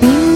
Mm-hmm.